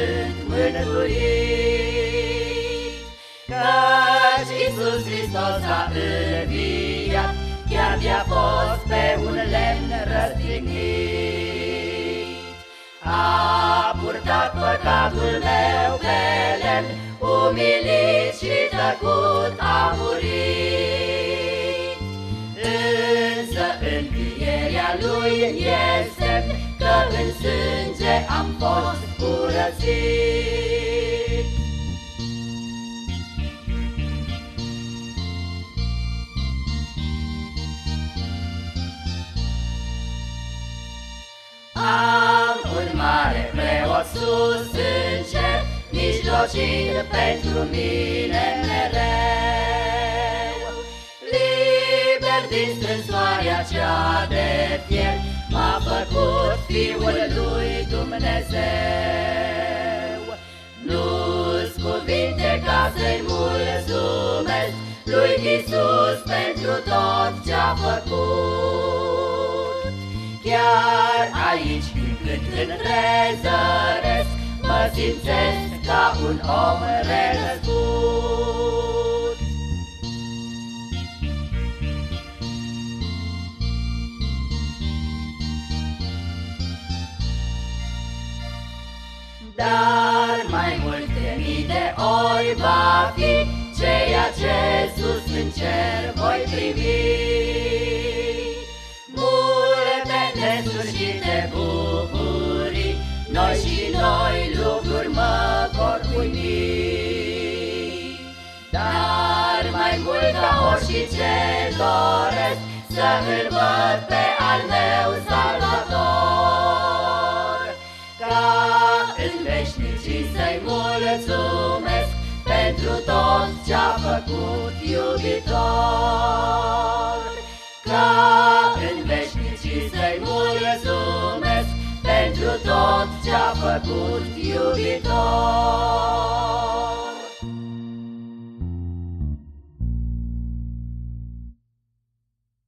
sunt mântuit. Căci Iisus Hristos a înviat, chiar de-a fost pe un lemn răstignit. A purtat păcatul meu pe lemn, umilit și tăcut a murit. Însă învierea lui este că în sânge am fost curățit. Am un mare preot sus în cer, mijlocind pentru mine mereu. Liber din strânsoarea cea de fier, m-a făcut Fiul lui Dumnezeu. Nu-s cuvinte ca să-i mulțumesc lui Isus pentru tot ce-a făcut. Chiar aici, când întrezăresc, mă simțesc ca un om renăscut. Dar mai multe mii de ori va fi Ceea ce sus în cer voi privi. Multe nesfârșite bucurii Noi și noi lucruri mă vor uimi Dar mai mult ca orice ce doresc Să îl văd pe al meu salvator mulțumesc pentru tot ce-a făcut iubitor. Ca în veșnicii să-i mulțumesc pentru tot ce-a făcut iubitor.